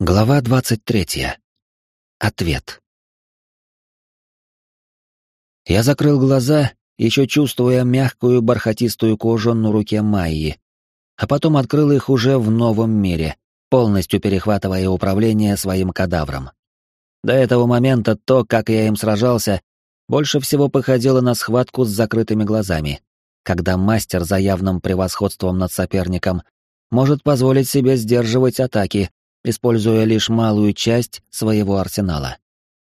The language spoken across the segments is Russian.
Глава двадцать третья. Ответ. Я закрыл глаза, еще чувствуя мягкую бархатистую кожу на руке Майи, а потом открыл их уже в новом мире, полностью перехватывая управление своим кадавром. До этого момента то, как я им сражался, больше всего походило на схватку с закрытыми глазами, когда мастер за явным превосходством над соперником может позволить себе сдерживать атаки, используя лишь малую часть своего арсенала.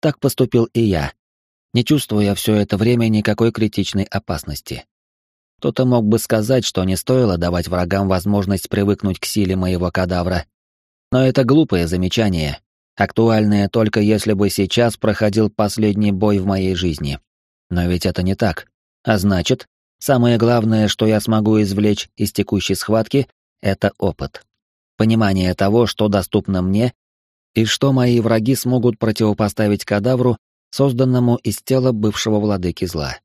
Так поступил и я, не чувствуя все это время никакой критичной опасности. Кто-то мог бы сказать, что не стоило давать врагам возможность привыкнуть к силе моего кадавра. Но это глупое замечание, актуальное только если бы сейчас проходил последний бой в моей жизни. Но ведь это не так. А значит, самое главное, что я смогу извлечь из текущей схватки, это опыт понимание того, что доступно мне, и что мои враги смогут противопоставить кадавру, созданному из тела бывшего владыки зла.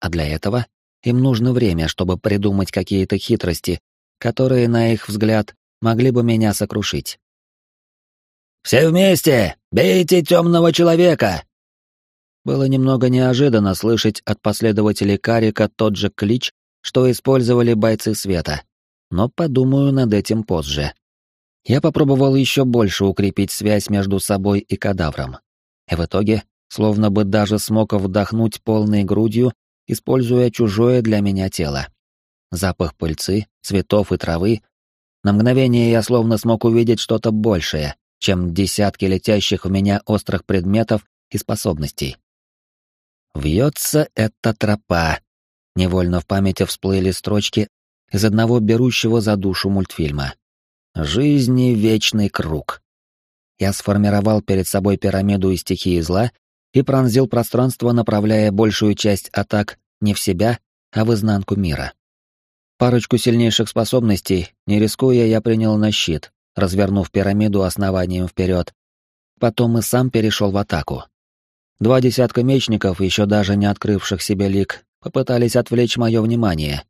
А для этого им нужно время, чтобы придумать какие-то хитрости, которые, на их взгляд, могли бы меня сокрушить. «Все вместе! Бейте темного человека!» Было немного неожиданно слышать от последователей Карика тот же клич, что использовали бойцы света, но подумаю над этим позже. Я попробовал еще больше укрепить связь между собой и кадавром. И в итоге, словно бы даже смог вдохнуть полной грудью, используя чужое для меня тело. Запах пыльцы, цветов и травы. На мгновение я словно смог увидеть что-то большее, чем десятки летящих в меня острых предметов и способностей. «Вьется эта тропа», — невольно в памяти всплыли строчки из одного берущего за душу мультфильма. Жизни вечный круг. Я сформировал перед собой пирамиду из стихии зла и пронзил пространство, направляя большую часть атак не в себя, а в изнанку мира. Парочку сильнейших способностей, не рискуя, я принял на щит, развернув пирамиду основанием вперед. Потом и сам перешел в атаку. Два десятка мечников, еще даже не открывших себе лик, попытались отвлечь мое внимание.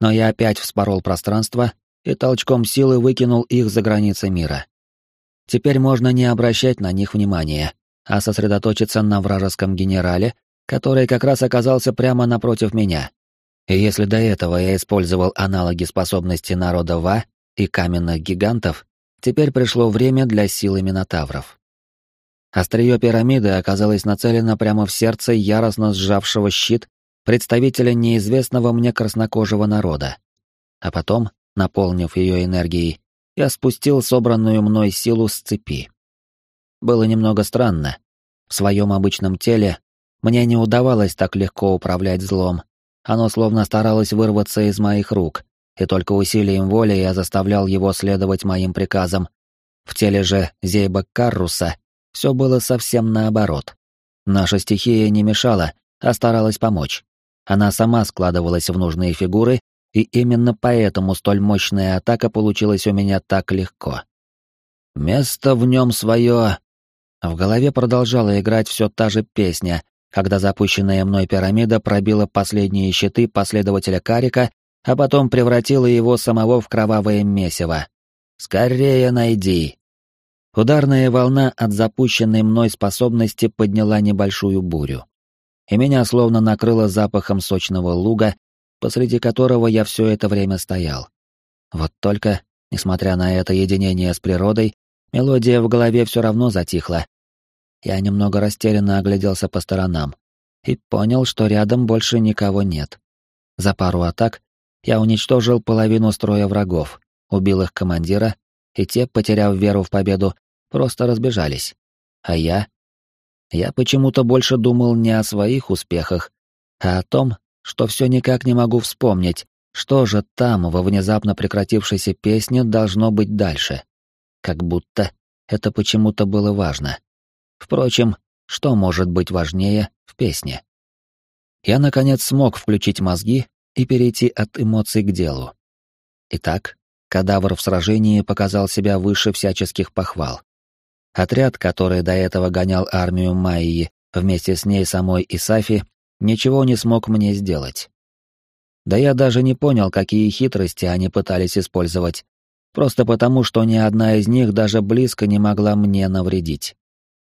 Но я опять вспорол пространство и толчком силы выкинул их за границы мира. Теперь можно не обращать на них внимания, а сосредоточиться на вражеском генерале, который как раз оказался прямо напротив меня. И если до этого я использовал аналоги способности народа Ва и каменных гигантов, теперь пришло время для силы минотавров. Острие пирамиды оказалось нацелено прямо в сердце яростно сжавшего щит представителя неизвестного мне краснокожего народа. А потом наполнив ее энергией, я спустил собранную мной силу с цепи. Было немного странно. В своем обычном теле мне не удавалось так легко управлять злом. Оно словно старалось вырваться из моих рук, и только усилием воли я заставлял его следовать моим приказам. В теле же Зейба Карруса все было совсем наоборот. Наша стихия не мешала, а старалась помочь. Она сама складывалась в нужные фигуры и именно поэтому столь мощная атака получилась у меня так легко. Место в нем свое. В голове продолжала играть все та же песня, когда запущенная мной пирамида пробила последние щиты последователя Карика, а потом превратила его самого в кровавое месиво. «Скорее найди!» Ударная волна от запущенной мной способности подняла небольшую бурю. И меня словно накрыло запахом сочного луга посреди которого я все это время стоял. Вот только, несмотря на это единение с природой, мелодия в голове все равно затихла. Я немного растерянно огляделся по сторонам и понял, что рядом больше никого нет. За пару атак я уничтожил половину строя врагов, убил их командира, и те, потеряв веру в победу, просто разбежались. А я? Я почему-то больше думал не о своих успехах, а о том, что все никак не могу вспомнить, что же там во внезапно прекратившейся песне должно быть дальше. Как будто это почему-то было важно. Впрочем, что может быть важнее в песне? Я, наконец, смог включить мозги и перейти от эмоций к делу. Итак, кадавр в сражении показал себя выше всяческих похвал. Отряд, который до этого гонял армию Майи вместе с ней самой Исафи, ничего не смог мне сделать. Да я даже не понял, какие хитрости они пытались использовать. просто потому, что ни одна из них даже близко не могла мне навредить.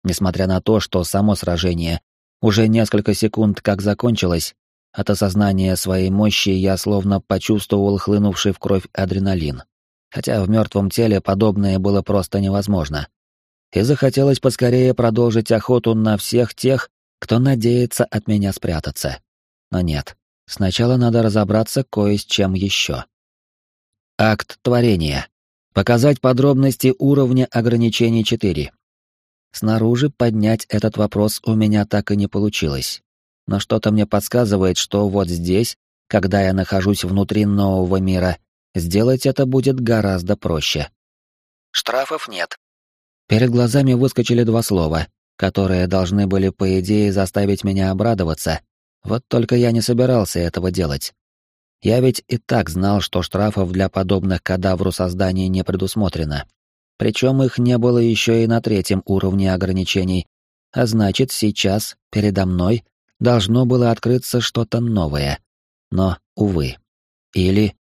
Несмотря на то, что само сражение уже несколько секунд как закончилось, от осознания своей мощи я словно почувствовал хлынувший в кровь адреналин. Хотя в мертвом теле подобное было просто невозможно. И захотелось поскорее продолжить охоту на всех тех, кто надеется от меня спрятаться. Но нет, сначала надо разобраться кое с чем еще. Акт творения. Показать подробности уровня ограничений 4. Снаружи поднять этот вопрос у меня так и не получилось. Но что-то мне подсказывает, что вот здесь, когда я нахожусь внутри нового мира, сделать это будет гораздо проще. Штрафов нет. Перед глазами выскочили два слова, которые должны были, по идее, заставить меня обрадоваться. Вот только я не собирался этого делать. Я ведь и так знал, что штрафов для подобных кадавру созданий не предусмотрено. Причем их не было еще и на третьем уровне ограничений, а значит, сейчас, передо мной, должно было открыться что-то новое. Но, увы. Или...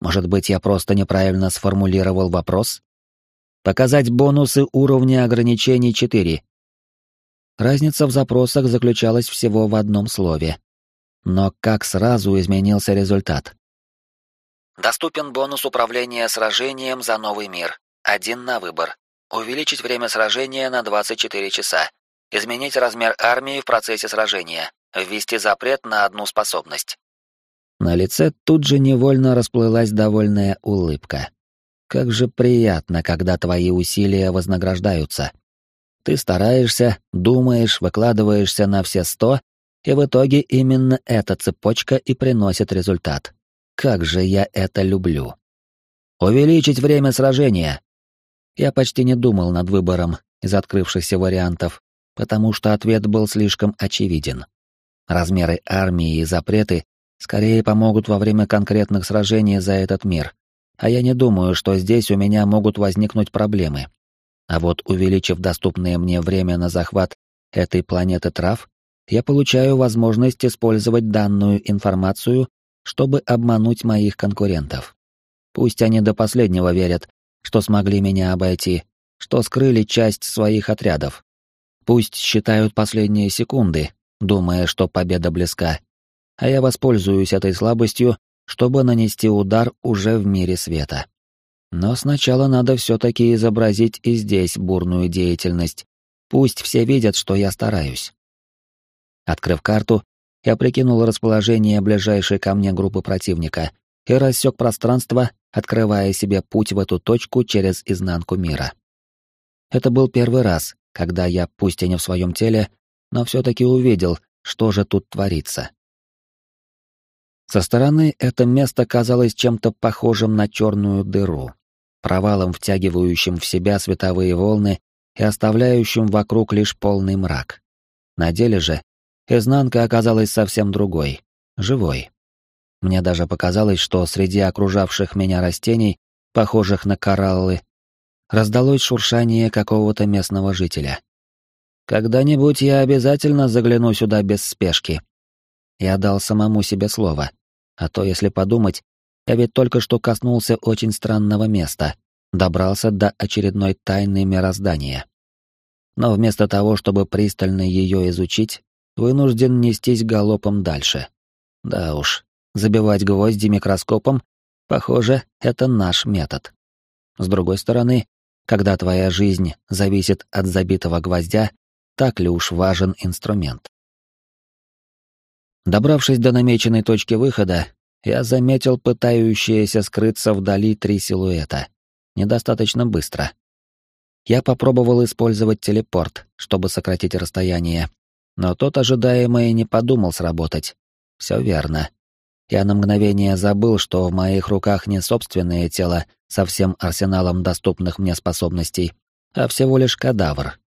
Может быть, я просто неправильно сформулировал вопрос? Показать бонусы уровня ограничений 4. Разница в запросах заключалась всего в одном слове но как сразу изменился результат. Доступен бонус управления сражением за новый мир. Один на выбор. Увеличить время сражения на 24 часа. Изменить размер армии в процессе сражения. Ввести запрет на одну способность. На лице тут же невольно расплылась довольная улыбка. Как же приятно, когда твои усилия вознаграждаются. Ты стараешься, думаешь, выкладываешься на все сто, и в итоге именно эта цепочка и приносит результат. Как же я это люблю. Увеличить время сражения. Я почти не думал над выбором из открывшихся вариантов, потому что ответ был слишком очевиден. Размеры армии и запреты скорее помогут во время конкретных сражений за этот мир, а я не думаю, что здесь у меня могут возникнуть проблемы. А вот увеличив доступное мне время на захват этой планеты трав, я получаю возможность использовать данную информацию, чтобы обмануть моих конкурентов. Пусть они до последнего верят, что смогли меня обойти, что скрыли часть своих отрядов. Пусть считают последние секунды, думая, что победа близка. А я воспользуюсь этой слабостью, чтобы нанести удар уже в мире света. Но сначала надо все-таки изобразить и здесь бурную деятельность. Пусть все видят, что я стараюсь. Открыв карту, я прикинул расположение ближайшей ко мне группы противника и рассек пространство, открывая себе путь в эту точку через изнанку мира. Это был первый раз, когда я, пусть и не в своем теле, но все-таки увидел, что же тут творится. Со стороны это место казалось чем-то похожим на черную дыру, провалом, втягивающим в себя световые волны и оставляющим вокруг лишь полный мрак. На деле же Изнанка оказалась совсем другой, живой. Мне даже показалось, что среди окружавших меня растений, похожих на кораллы, раздалось шуршание какого-то местного жителя. «Когда-нибудь я обязательно загляну сюда без спешки». Я дал самому себе слово, а то, если подумать, я ведь только что коснулся очень странного места, добрался до очередной тайны мироздания. Но вместо того, чтобы пристально ее изучить, вынужден нестись галопом дальше. Да уж, забивать гвозди микроскопом, похоже, это наш метод. С другой стороны, когда твоя жизнь зависит от забитого гвоздя, так ли уж важен инструмент? Добравшись до намеченной точки выхода, я заметил пытающиеся скрыться вдали три силуэта. Недостаточно быстро. Я попробовал использовать телепорт, чтобы сократить расстояние, но тот ожидаемый не подумал сработать. Все верно. Я на мгновение забыл, что в моих руках не собственное тело со всем арсеналом доступных мне способностей, а всего лишь кадавр.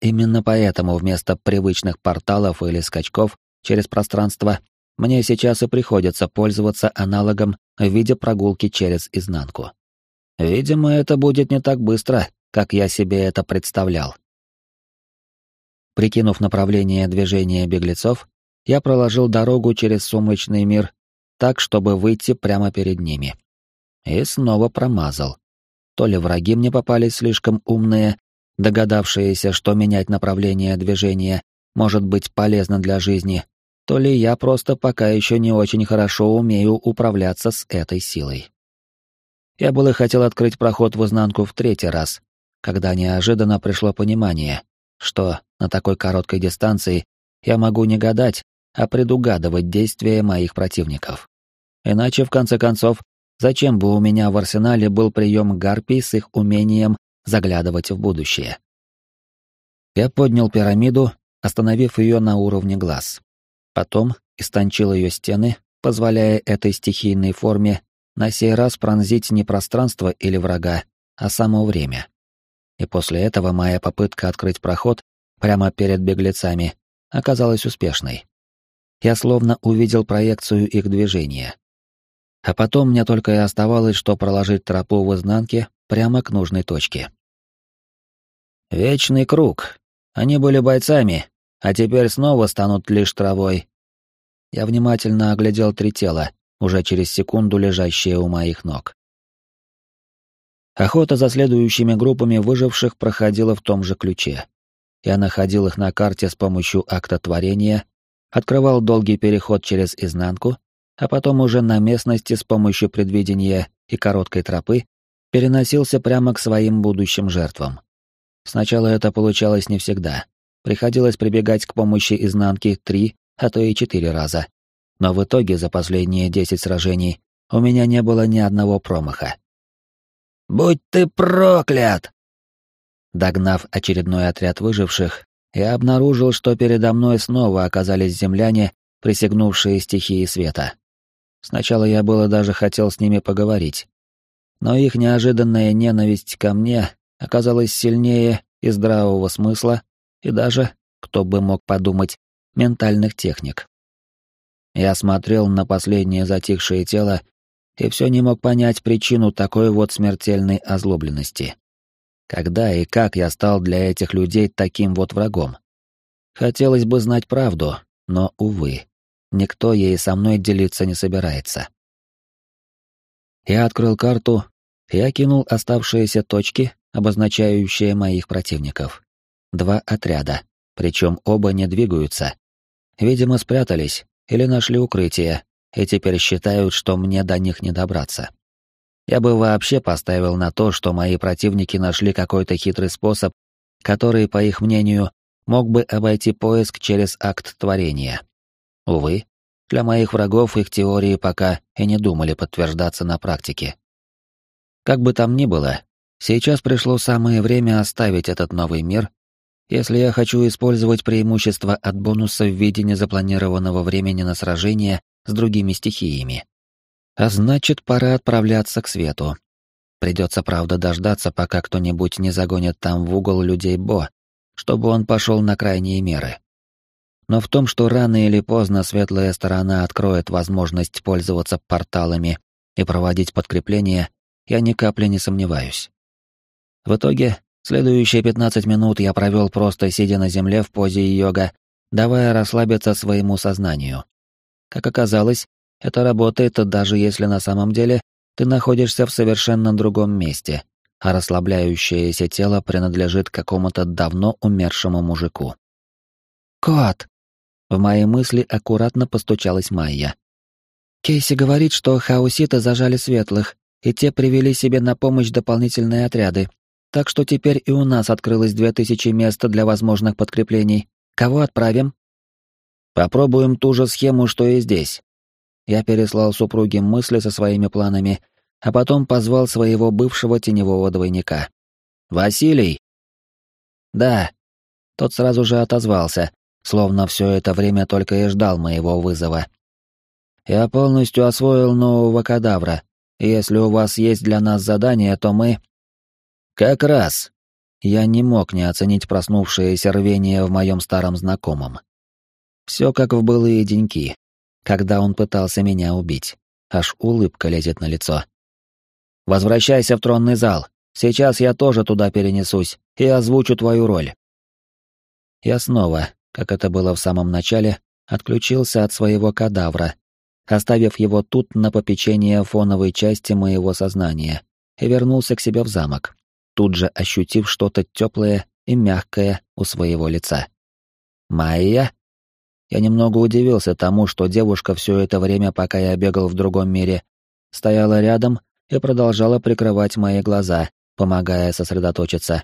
Именно поэтому вместо привычных порталов или скачков через пространство мне сейчас и приходится пользоваться аналогом в виде прогулки через изнанку. Видимо, это будет не так быстро, как я себе это представлял. Прикинув направление движения беглецов, я проложил дорогу через сумрачный мир так, чтобы выйти прямо перед ними. И снова промазал. То ли враги мне попались слишком умные, догадавшиеся, что менять направление движения может быть полезно для жизни, то ли я просто пока еще не очень хорошо умею управляться с этой силой. Я было хотел открыть проход в изнанку в третий раз, когда неожиданно пришло понимание, что на такой короткой дистанции я могу не гадать, а предугадывать действия моих противников. Иначе, в конце концов, зачем бы у меня в арсенале был прием гарпий с их умением заглядывать в будущее? Я поднял пирамиду, остановив ее на уровне глаз. Потом истончил ее стены, позволяя этой стихийной форме на сей раз пронзить не пространство или врага, а само время. И после этого моя попытка открыть проход прямо перед беглецами оказалась успешной. Я словно увидел проекцию их движения. А потом мне только и оставалось, что проложить тропу в изнанке прямо к нужной точке. Вечный круг. Они были бойцами, а теперь снова станут лишь травой. Я внимательно оглядел три тела, уже через секунду лежащие у моих ног. Охота за следующими группами выживших проходила в том же ключе. Я находил их на карте с помощью акта творения, открывал долгий переход через изнанку, а потом уже на местности с помощью предвидения и короткой тропы переносился прямо к своим будущим жертвам. Сначала это получалось не всегда. Приходилось прибегать к помощи изнанки три, а то и четыре раза. Но в итоге за последние десять сражений у меня не было ни одного промаха. «Будь ты проклят!» Догнав очередной отряд выживших, я обнаружил, что передо мной снова оказались земляне, присягнувшие стихии света. Сначала я было даже хотел с ними поговорить. Но их неожиданная ненависть ко мне оказалась сильнее и здравого смысла, и даже, кто бы мог подумать, ментальных техник. Я смотрел на последнее затихшее тело и все не мог понять причину такой вот смертельной озлобленности. Когда и как я стал для этих людей таким вот врагом? Хотелось бы знать правду, но, увы, никто ей со мной делиться не собирается. Я открыл карту и окинул оставшиеся точки, обозначающие моих противников два отряда, причем оба не двигаются. Видимо, спрятались или нашли укрытие, и теперь считают, что мне до них не добраться. Я бы вообще поставил на то, что мои противники нашли какой-то хитрый способ, который, по их мнению, мог бы обойти поиск через акт творения. Увы, для моих врагов их теории пока и не думали подтверждаться на практике. Как бы там ни было, сейчас пришло самое время оставить этот новый мир если я хочу использовать преимущество от бонуса в виде незапланированного времени на сражение с другими стихиями. А значит, пора отправляться к свету. Придется, правда, дождаться, пока кто-нибудь не загонит там в угол людей Бо, чтобы он пошел на крайние меры. Но в том, что рано или поздно светлая сторона откроет возможность пользоваться порталами и проводить подкрепления, я ни капли не сомневаюсь. В итоге Следующие 15 минут я провел просто сидя на земле в позе йога, давая расслабиться своему сознанию. Как оказалось, это работает даже если на самом деле ты находишься в совершенно другом месте, а расслабляющееся тело принадлежит какому-то давно умершему мужику. «Кот!» В мои мысли аккуратно постучалась Майя. «Кейси говорит, что хауситы зажали светлых, и те привели себе на помощь дополнительные отряды, так что теперь и у нас открылось две тысячи мест для возможных подкреплений. Кого отправим? Попробуем ту же схему, что и здесь. Я переслал супруге мысли со своими планами, а потом позвал своего бывшего теневого двойника. «Василий!» «Да». Тот сразу же отозвался, словно все это время только и ждал моего вызова. «Я полностью освоил нового кадавра. Если у вас есть для нас задание, то мы...» Как раз. Я не мог не оценить проснувшееся рвение в моем старом знакомом. Все как в былые деньки, когда он пытался меня убить. Аж улыбка лезет на лицо. «Возвращайся в тронный зал. Сейчас я тоже туда перенесусь и озвучу твою роль». Я снова, как это было в самом начале, отключился от своего кадавра, оставив его тут на попечение фоновой части моего сознания, и вернулся к себе в замок, тут же ощутив что-то теплое и мягкое у своего лица. «Майя?» Я немного удивился тому, что девушка все это время, пока я бегал в другом мире, стояла рядом и продолжала прикрывать мои глаза, помогая сосредоточиться.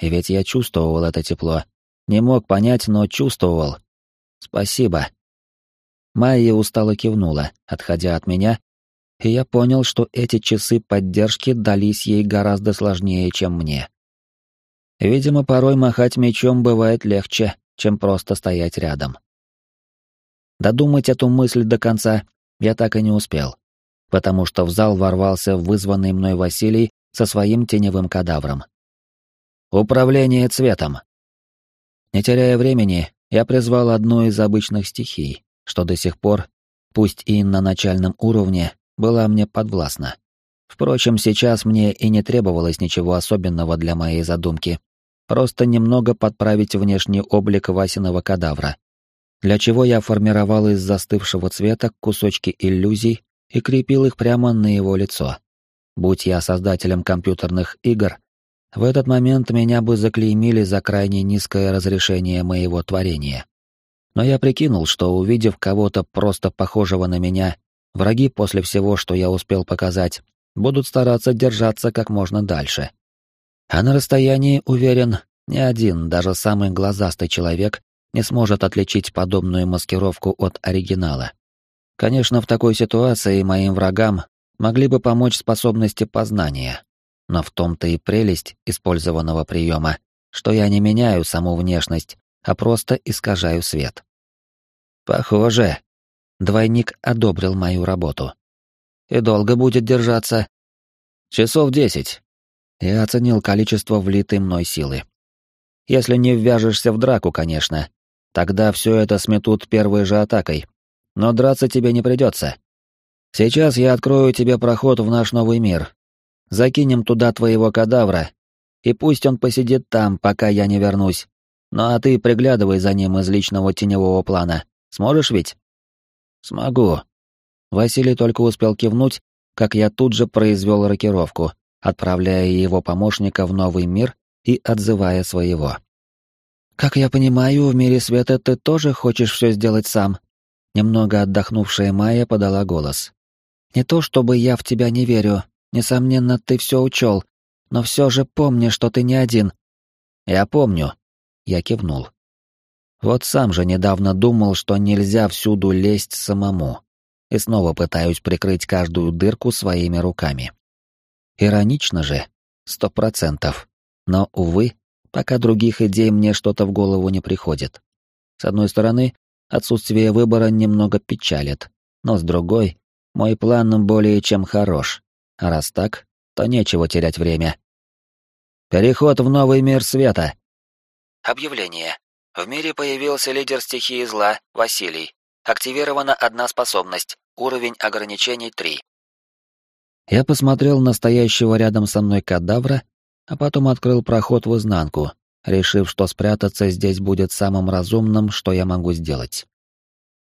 И ведь я чувствовал это тепло. Не мог понять, но чувствовал. «Спасибо». Майя устало кивнула, отходя от меня, и я понял, что эти часы поддержки дались ей гораздо сложнее, чем мне. Видимо, порой махать мечом бывает легче, чем просто стоять рядом. Додумать эту мысль до конца я так и не успел, потому что в зал ворвался вызванный мной Василий со своим теневым кадавром. Управление цветом. Не теряя времени, я призвал одну из обычных стихий, что до сих пор, пусть и на начальном уровне, была мне подвластна. Впрочем, сейчас мне и не требовалось ничего особенного для моей задумки. Просто немного подправить внешний облик Васиного кадавра. Для чего я формировал из застывшего цвета кусочки иллюзий и крепил их прямо на его лицо. Будь я создателем компьютерных игр, в этот момент меня бы заклеймили за крайне низкое разрешение моего творения. Но я прикинул, что увидев кого-то просто похожего на меня Враги после всего, что я успел показать, будут стараться держаться как можно дальше. А на расстоянии, уверен, ни один, даже самый глазастый человек не сможет отличить подобную маскировку от оригинала. Конечно, в такой ситуации моим врагам могли бы помочь способности познания. Но в том-то и прелесть использованного приема, что я не меняю саму внешность, а просто искажаю свет. Похоже, Двойник одобрил мою работу. И долго будет держаться? Часов десять. Я оценил количество влитой мной силы. Если не ввяжешься в драку, конечно. Тогда все это сметут первой же атакой. Но драться тебе не придется. Сейчас я открою тебе проход в наш новый мир. Закинем туда твоего кадавра, и пусть он посидит там, пока я не вернусь. Ну а ты приглядывай за ним из личного теневого плана. Сможешь ведь? «Смогу». Василий только успел кивнуть, как я тут же произвел рокировку, отправляя его помощника в новый мир и отзывая своего. «Как я понимаю, в мире света ты тоже хочешь все сделать сам?» Немного отдохнувшая Майя подала голос. «Не то чтобы я в тебя не верю, несомненно, ты все учел, но все же помни, что ты не один». «Я помню», — я кивнул. Вот сам же недавно думал, что нельзя всюду лезть самому. И снова пытаюсь прикрыть каждую дырку своими руками. Иронично же, сто процентов. Но, увы, пока других идей мне что-то в голову не приходит. С одной стороны, отсутствие выбора немного печалит, но с другой, мой план более чем хорош. А раз так, то нечего терять время. Переход в новый мир света. Объявление. В мире появился лидер стихии зла, Василий. Активирована одна способность, уровень ограничений 3. Я посмотрел на стоящего рядом со мной кадавра, а потом открыл проход в изнанку, решив, что спрятаться здесь будет самым разумным, что я могу сделать.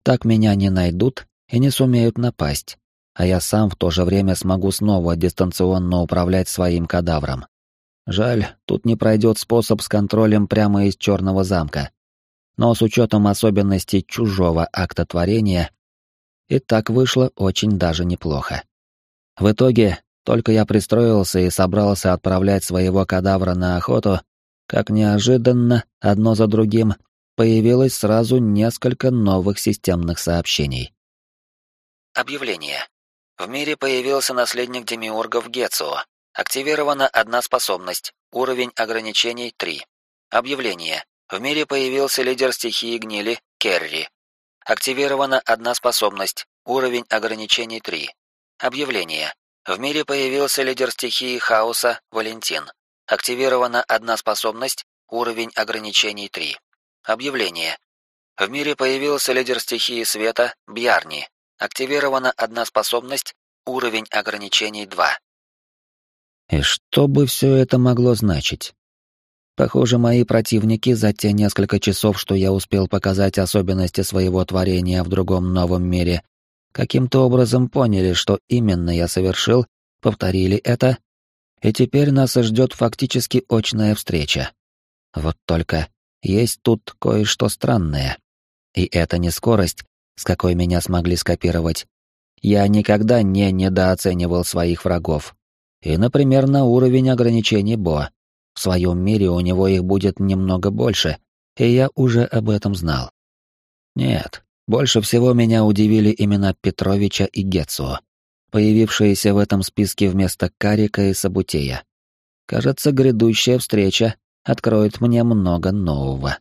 Так меня не найдут и не сумеют напасть, а я сам в то же время смогу снова дистанционно управлять своим кадавром. Жаль, тут не пройдет способ с контролем прямо из черного замка. Но с учетом особенностей чужого акта творения, и так вышло очень даже неплохо. В итоге, только я пристроился и собрался отправлять своего кадавра на охоту, как неожиданно, одно за другим, появилось сразу несколько новых системных сообщений. Объявление. В мире появился наследник демиургов Гецуо, Активирована одна способность. Уровень ограничений 3. Объявление. В мире появился лидер стихии гнили Керри. Активирована одна способность. Уровень ограничений 3. Объявление. В мире появился лидер стихии хаоса Валентин. Активирована одна способность. Уровень ограничений 3. Объявление. В мире появился лидер стихии света Бьярни. Активирована одна способность. Уровень ограничений 2. И что бы все это могло значить? Похоже, мои противники за те несколько часов, что я успел показать особенности своего творения в другом новом мире, каким-то образом поняли, что именно я совершил, повторили это И теперь нас ждет фактически очная встреча. Вот только есть тут кое-что странное. И это не скорость, с какой меня смогли скопировать. Я никогда не недооценивал своих врагов. И, например, на уровень ограничений Бо. В своем мире у него их будет немного больше, и я уже об этом знал. Нет, больше всего меня удивили имена Петровича и Гетсуо, появившиеся в этом списке вместо Карика и Сабутея. Кажется, грядущая встреча откроет мне много нового.